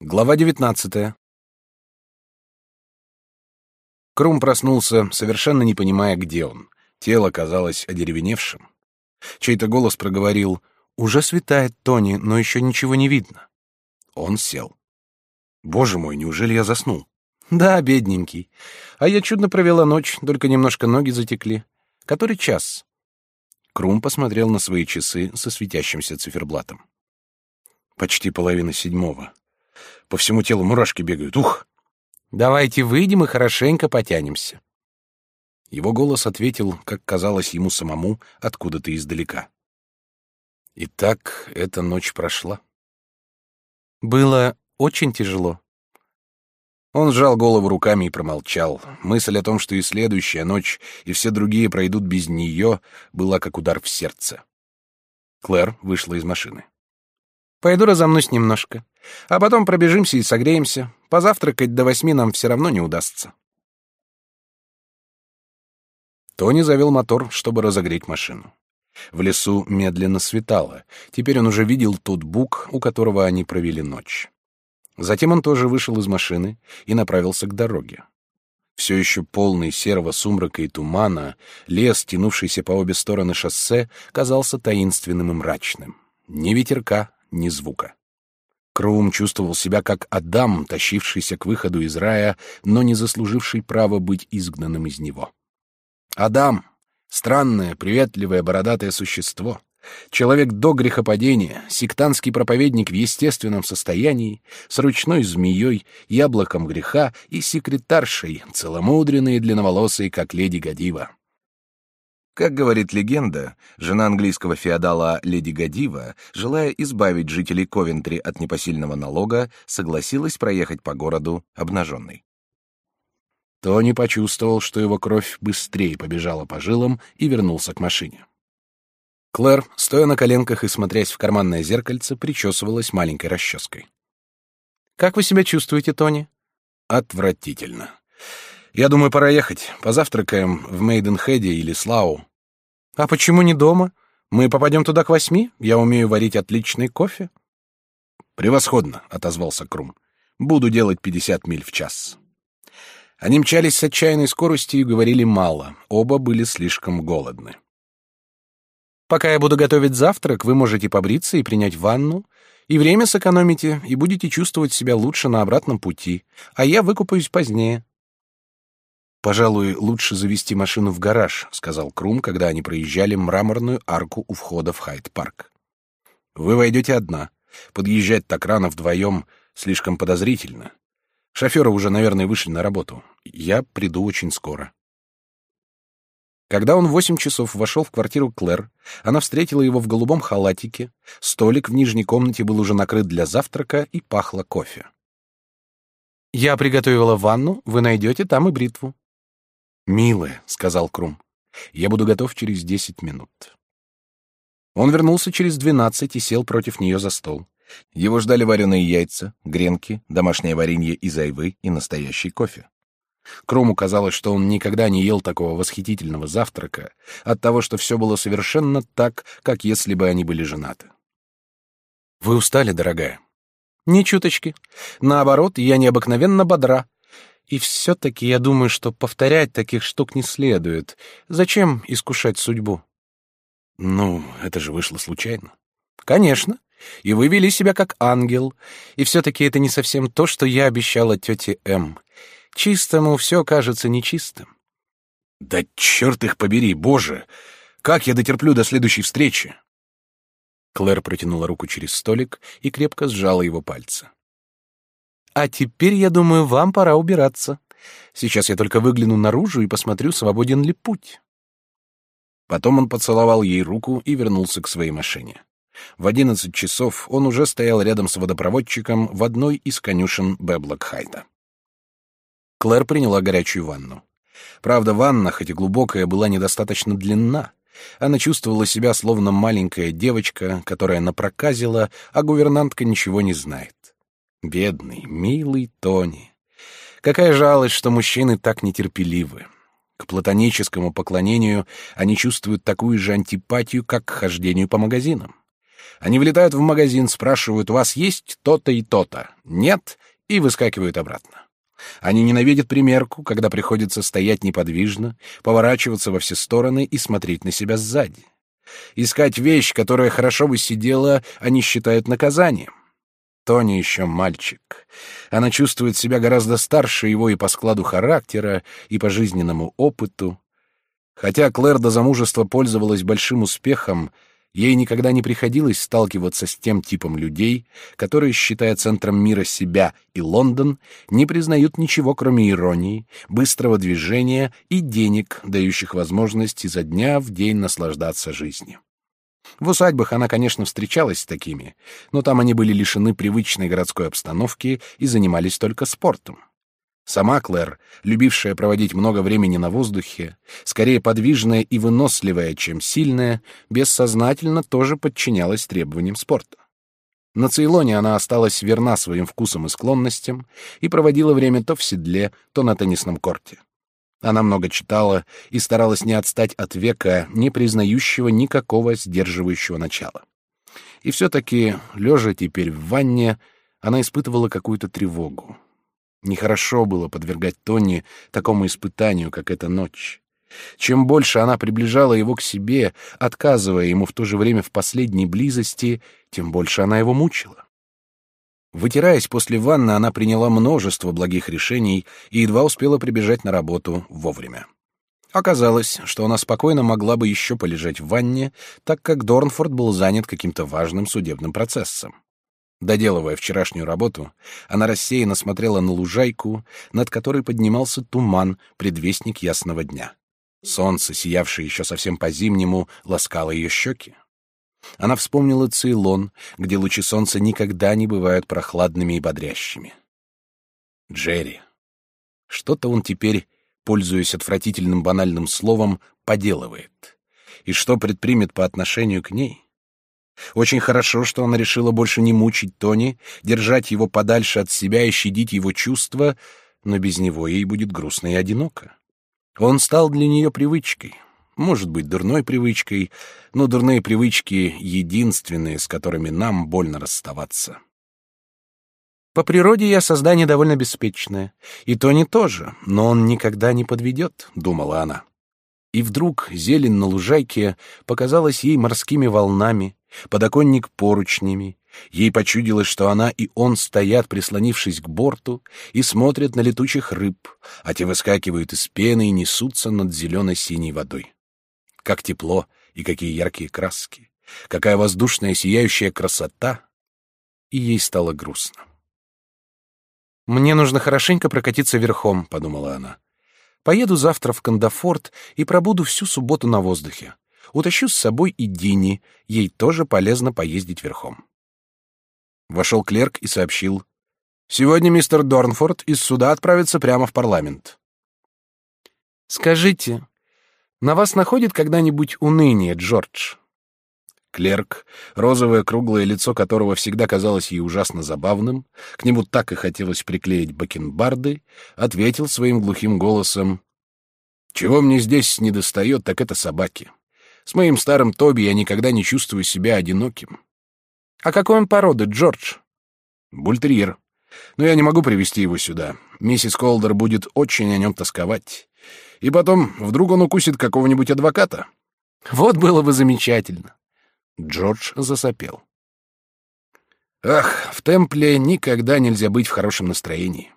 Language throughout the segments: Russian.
Глава 19. Крум проснулся, совершенно не понимая, где он. Тело казалось одеревеневшим. Чей-то голос проговорил «Уже светает, Тони, но еще ничего не видно». Он сел. «Боже мой, неужели я заснул?» «Да, бедненький. А я чудно провела ночь, только немножко ноги затекли. Который час?» Крум посмотрел на свои часы со светящимся циферблатом. «Почти половина седьмого. По всему телу мурашки бегают. Ух! Давайте выйдем и хорошенько потянемся. Его голос ответил, как казалось ему самому, откуда-то издалека. Итак, эта ночь прошла. Было очень тяжело. Он сжал голову руками и промолчал. Мысль о том, что и следующая ночь, и все другие пройдут без нее, была как удар в сердце. Клэр вышла из машины. «Пойду разомнусь немножко. А потом пробежимся и согреемся. Позавтракать до восьми нам все равно не удастся. Тони завел мотор, чтобы разогреть машину. В лесу медленно светало. Теперь он уже видел тот бук, у которого они провели ночь. Затем он тоже вышел из машины и направился к дороге. Все еще полный серого сумрака и тумана, лес, тянувшийся по обе стороны шоссе, казался таинственным и мрачным. Ни ветерка, ни звука. Кроум чувствовал себя как Адам, тащившийся к выходу из рая, но не заслуживший права быть изгнанным из него. Адам — странное, приветливое, бородатое существо, человек до грехопадения, сектантский проповедник в естественном состоянии, с ручной змеей, яблоком греха и секретаршей, целомудренной и длинноволосой, как леди Гадива. Как говорит легенда, жена английского феодала леди Гадива, желая избавить жителей Ковентри от непосильного налога, согласилась проехать по городу обнаженной. Тони почувствовал, что его кровь быстрее побежала по жилам и вернулся к машине. Клэр, стоя на коленках и смотрясь в карманное зеркальце, причесывалась маленькой расческой. «Как вы себя чувствуете, Тони?» «Отвратительно. Я думаю, пора ехать. Позавтракаем в Мейденхеде или Слау. А почему не дома? Мы попадем туда к восьми. Я умею варить отличный кофе. Превосходно, отозвался Крум. Буду делать пятьдесят миль в час. Они мчались с отчаянной скоростью и говорили мало. Оба были слишком голодны. Пока я буду готовить завтрак, вы можете побриться и принять ванну, и время сэкономите, и будете чувствовать себя лучше на обратном пути, а я выкупаюсь позднее. Пожалуй, лучше завести машину в гараж, сказал Крум, когда они проезжали мраморную арку у входа в Хайд-парк. Вы войдете одна. Подъезжать так рано вдвоем слишком подозрительно. Шоферы уже, наверное, вышли на работу. Я приду очень скоро. Когда он в восемь часов вошел в квартиру Клэр, она встретила его в голубом халатике, столик в нижней комнате был уже накрыт для завтрака и пахло кофе. «Я приготовила ванну, вы найдете там и бритву». «Милая», — сказал Крум, — «я буду готов через десять минут». Он вернулся через двенадцать и сел против нее за стол. Его ждали вареные яйца, гренки, домашнее варенье из айвы и настоящий кофе. Крому казалось, что он никогда не ел такого восхитительного завтрака, от того, что все было совершенно так, как если бы они были женаты. «Вы устали, дорогая?» «Ни чуточки. Наоборот, я необыкновенно бодра. И все-таки я думаю, что повторять таких штук не следует. Зачем искушать судьбу? Ну, это же вышло случайно. Конечно. И вы вели себя как ангел. И все-таки это не совсем то, что я обещала тете М. Чистому все кажется нечистым. Да черт их побери, боже! Как я дотерплю до следующей встречи? Клэр протянула руку через столик и крепко сжала его пальцы. А теперь, я думаю, вам пора убираться. Сейчас я только выгляну наружу и посмотрю, свободен ли путь. Потом он поцеловал ей руку и вернулся к своей машине. В одиннадцать часов он уже стоял рядом с водопроводчиком в одной из конюшен Бэблокхайта. Клэр приняла горячую ванну. Правда, ванна, хоть и глубокая, была недостаточно длинна. Она чувствовала себя словно маленькая девочка, которая напроказила, а гувернантка ничего не знает. Бедный, милый Тони. Какая жалость, что мужчины так нетерпеливы. К платоническому поклонению они чувствуют такую же антипатию, как к хождению по магазинам. Они влетают в магазин, спрашивают, у вас есть то-то и то-то? Нет, и выскакивают обратно. Они ненавидят примерку, когда приходится стоять неподвижно, поворачиваться во все стороны и смотреть на себя сзади. Искать вещь, которая хорошо бы сидела, они считают наказанием. Тони еще мальчик. Она чувствует себя гораздо старше его и по складу характера, и по жизненному опыту. Хотя Клэр до замужества пользовалась большим успехом, ей никогда не приходилось сталкиваться с тем типом людей, которые, считая центром мира себя и Лондон, не признают ничего, кроме иронии, быстрого движения и денег, дающих возможность изо дня в день наслаждаться жизнью. В усадьбах она, конечно, встречалась с такими, но там они были лишены привычной городской обстановки и занимались только спортом. Сама Клэр, любившая проводить много времени на воздухе, скорее подвижная и выносливая, чем сильная, бессознательно тоже подчинялась требованиям спорта. На Цейлоне она осталась верна своим вкусам и склонностям и проводила время то в седле, то на теннисном корте. Она много читала и старалась не отстать от века, не признающего никакого сдерживающего начала. И все-таки, лежа теперь в ванне, она испытывала какую-то тревогу. Нехорошо было подвергать Тони такому испытанию, как эта ночь. Чем больше она приближала его к себе, отказывая ему в то же время в последней близости, тем больше она его мучила. Вытираясь после ванны, она приняла множество благих решений и едва успела прибежать на работу вовремя. Оказалось, что она спокойно могла бы еще полежать в ванне, так как Дорнфорд был занят каким-то важным судебным процессом. Доделывая вчерашнюю работу, она рассеянно смотрела на лужайку, над которой поднимался туман, предвестник ясного дня. Солнце, сиявшее еще совсем по-зимнему, ласкало ее щеки. Она вспомнила Цейлон, где лучи солнца никогда не бывают прохладными и бодрящими. Джерри. Что-то он теперь, пользуясь отвратительным банальным словом, поделывает. И что предпримет по отношению к ней? Очень хорошо, что она решила больше не мучить Тони, держать его подальше от себя и щадить его чувства, но без него ей будет грустно и одиноко. Он стал для нее привычкой, может быть, дурной привычкой, но дурные привычки — единственные, с которыми нам больно расставаться. По природе я создание довольно беспечное. И Тони тоже, но он никогда не подведет, — думала она. И вдруг зелень на лужайке показалась ей морскими волнами, подоконник поручнями. Ей почудилось, что она и он стоят, прислонившись к борту, и смотрят на летучих рыб, а те выскакивают из пены и несутся над зелено-синей водой. Как тепло и какие яркие краски. Какая воздушная сияющая красота. И ей стало грустно. «Мне нужно хорошенько прокатиться верхом», — подумала она. «Поеду завтра в Кандафорт и пробуду всю субботу на воздухе. Утащу с собой и Дини, ей тоже полезно поездить верхом». Вошел клерк и сообщил. «Сегодня мистер Дорнфорд из суда отправится прямо в парламент». «Скажите, на вас находит когда-нибудь уныние, Джордж? Клерк, розовое круглое лицо которого всегда казалось ей ужасно забавным, к нему так и хотелось приклеить бакенбарды, ответил своим глухим голосом: "Чего мне здесь не достает, так это собаки. С моим старым Тоби я никогда не чувствую себя одиноким. А какой он породы, Джордж? Бультерьер. Но я не могу привести его сюда. Миссис Колдер будет очень о нем тосковать. И потом, вдруг он укусит какого-нибудь адвоката. Вот было бы замечательно. Джордж засопел. Ах, в темпле никогда нельзя быть в хорошем настроении.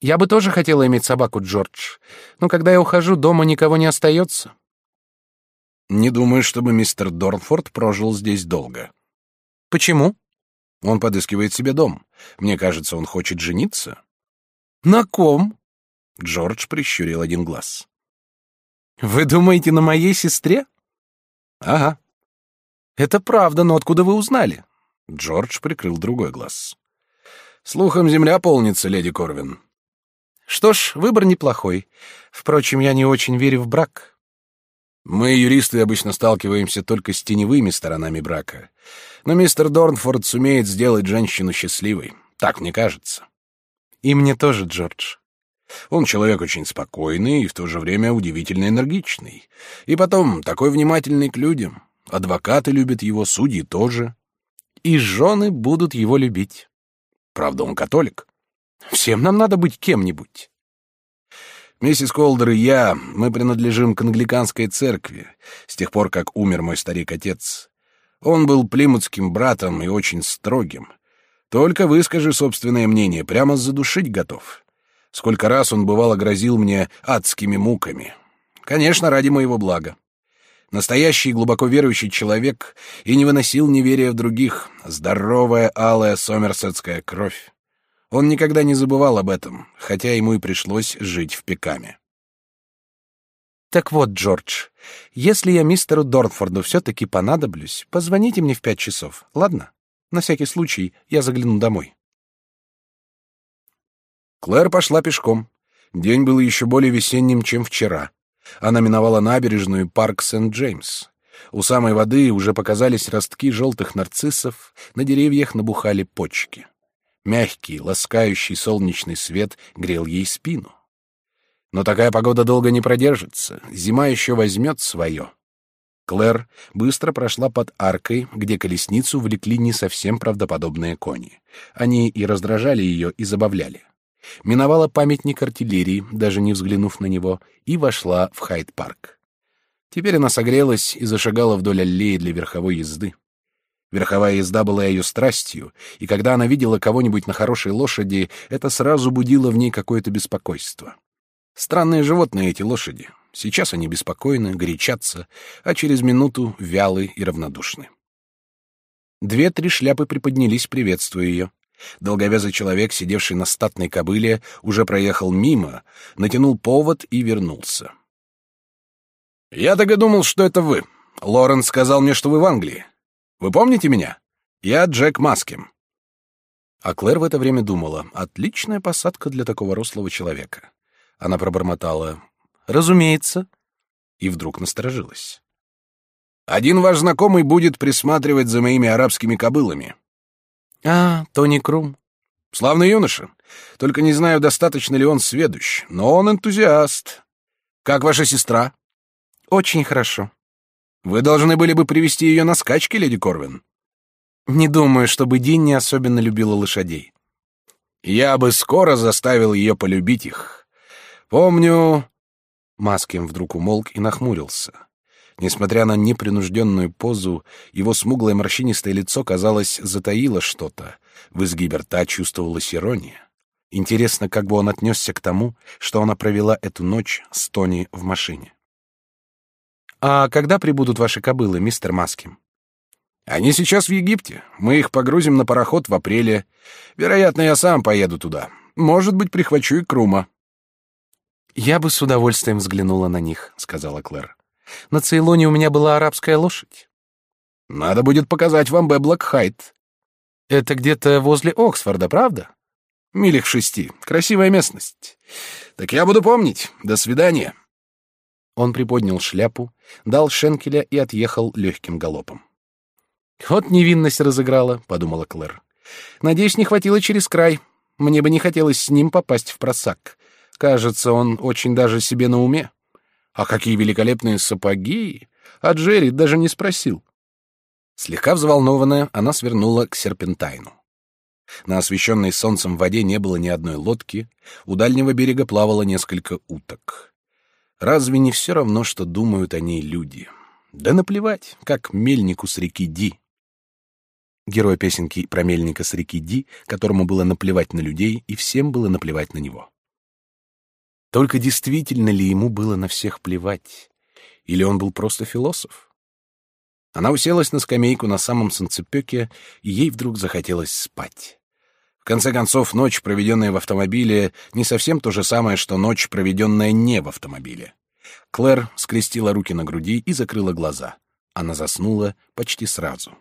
Я бы тоже хотела иметь собаку, Джордж, но когда я ухожу, дома никого не остается. Не думаю, чтобы мистер Дорнфорд прожил здесь долго. Почему? Он подыскивает себе дом. Мне кажется, он хочет жениться. На ком? Джордж прищурил один глаз. Вы думаете на моей сестре? Ага. Это правда, но откуда вы узнали? Джордж прикрыл другой глаз. Слухом земля полнится, леди Корвин. Что ж, выбор неплохой. Впрочем, я не очень верю в брак. Мы, юристы, обычно сталкиваемся только с теневыми сторонами брака. Но мистер Дорнфорд сумеет сделать женщину счастливой. Так мне кажется. И мне тоже, Джордж. Он человек очень спокойный и в то же время удивительно энергичный. И потом, такой внимательный к людям. Адвокаты любят его, судьи тоже. И жены будут его любить. Правда, он католик. Всем нам надо быть кем-нибудь. Миссис Колдер и я, мы принадлежим к англиканской церкви, с тех пор, как умер мой старик-отец. Он был плимутским братом и очень строгим. Только выскажи собственное мнение, прямо задушить готов. Сколько раз он бывало грозил мне адскими муками. Конечно, ради моего блага. Настоящий глубоко верующий человек и не выносил неверия в других. Здоровая алая сомерсетская кровь. Он никогда не забывал об этом, хотя ему и пришлось жить в Пекаме. Так вот, Джордж, если я мистеру Дорнфорду все-таки понадоблюсь, позвоните мне в пять часов, ладно? На всякий случай я загляну домой. Клэр пошла пешком. День был еще более весенним, чем вчера. Она миновала набережную парк Сент-Джеймс. У самой воды уже показались ростки желтых нарциссов, на деревьях набухали почки. Мягкий, ласкающий солнечный свет грел ей спину. Но такая погода долго не продержится, зима еще возьмет свое. Клэр быстро прошла под аркой, где колесницу влекли не совсем правдоподобные кони. Они и раздражали ее, и забавляли. Миновала памятник артиллерии, даже не взглянув на него, и вошла в Хайд-парк. Теперь она согрелась и зашагала вдоль аллеи для верховой езды. Верховая езда была ее страстью, и когда она видела кого-нибудь на хорошей лошади, это сразу будило в ней какое-то беспокойство. Странные животные эти лошади. Сейчас они беспокойны, горячатся, а через минуту вялы и равнодушны. Две-три шляпы приподнялись, приветствуя ее. Долговязый человек, сидевший на статной кобыле, уже проехал мимо, натянул повод и вернулся. «Я так и думал, что это вы. Лоренс сказал мне, что вы в Англии. Вы помните меня? Я Джек Маским». А Клэр в это время думала, отличная посадка для такого рослого человека. Она пробормотала «Разумеется». И вдруг насторожилась. «Один ваш знакомый будет присматривать за моими арабскими кобылами». «А, Тони Крум». «Славный юноша. Только не знаю, достаточно ли он сведущ, но он энтузиаст. Как ваша сестра?» «Очень хорошо». Вы должны были бы привести ее на скачки, леди Корвин. Не думаю, чтобы Дин не особенно любила лошадей. Я бы скоро заставил ее полюбить их. Помню... Маскин вдруг умолк и нахмурился. Несмотря на непринужденную позу, его смуглое морщинистое лицо, казалось, затаило что-то. В изгибе рта чувствовалась ирония. Интересно, как бы он отнесся к тому, что она провела эту ночь с Тони в машине. А когда прибудут ваши кобылы, мистер Маским? Они сейчас в Египте. Мы их погрузим на пароход в апреле. Вероятно, я сам поеду туда. Может быть, прихвачу и Крума. Я бы с удовольствием взглянула на них, сказала Клэр. На Цейлоне у меня была арабская лошадь. Надо будет показать вам Бэблок-Хайт. Это где-то возле Оксфорда, правда? Милях шести. Красивая местность. Так я буду помнить. До свидания. Он приподнял шляпу, дал шенкеля и отъехал легким галопом. «Вот невинность разыграла», — подумала Клэр. «Надеюсь, не хватило через край. Мне бы не хотелось с ним попасть в просак. Кажется, он очень даже себе на уме. А какие великолепные сапоги! А Джерри даже не спросил». Слегка взволнованная, она свернула к серпентайну. На освещенной солнцем воде не было ни одной лодки, у дальнего берега плавало несколько уток. Разве не все равно, что думают о ней люди? Да наплевать, как мельнику с реки Ди. Герой песенки про мельника с реки Ди, которому было наплевать на людей, и всем было наплевать на него. Только действительно ли ему было на всех плевать? Или он был просто философ? Она уселась на скамейку на самом санцепёке, и ей вдруг захотелось спать. В конце концов, ночь, проведенная в автомобиле, не совсем то же самое, что ночь, проведенная не в автомобиле. Клэр скрестила руки на груди и закрыла глаза. Она заснула почти сразу.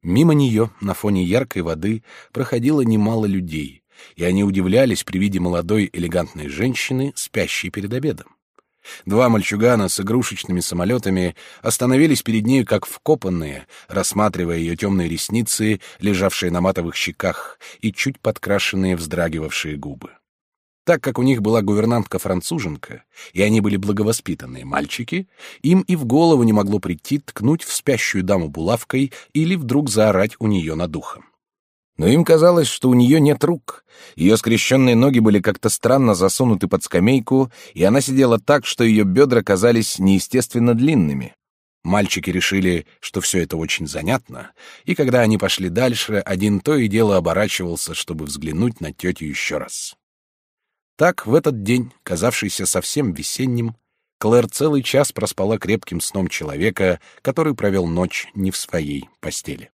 Мимо нее, на фоне яркой воды, проходило немало людей, и они удивлялись при виде молодой элегантной женщины, спящей перед обедом. Два мальчугана с игрушечными самолетами остановились перед ней как вкопанные, рассматривая ее темные ресницы, лежавшие на матовых щеках, и чуть подкрашенные вздрагивавшие губы. Так как у них была гувернантка-француженка, и они были благовоспитанные мальчики, им и в голову не могло прийти ткнуть в спящую даму булавкой или вдруг заорать у нее над ухом. Но им казалось, что у нее нет рук. Ее скрещенные ноги были как-то странно засунуты под скамейку, и она сидела так, что ее бедра казались неестественно длинными. Мальчики решили, что все это очень занятно, и когда они пошли дальше, один то и дело оборачивался, чтобы взглянуть на тетю еще раз. Так, в этот день, казавшийся совсем весенним, Клэр целый час проспала крепким сном человека, который провел ночь не в своей постели.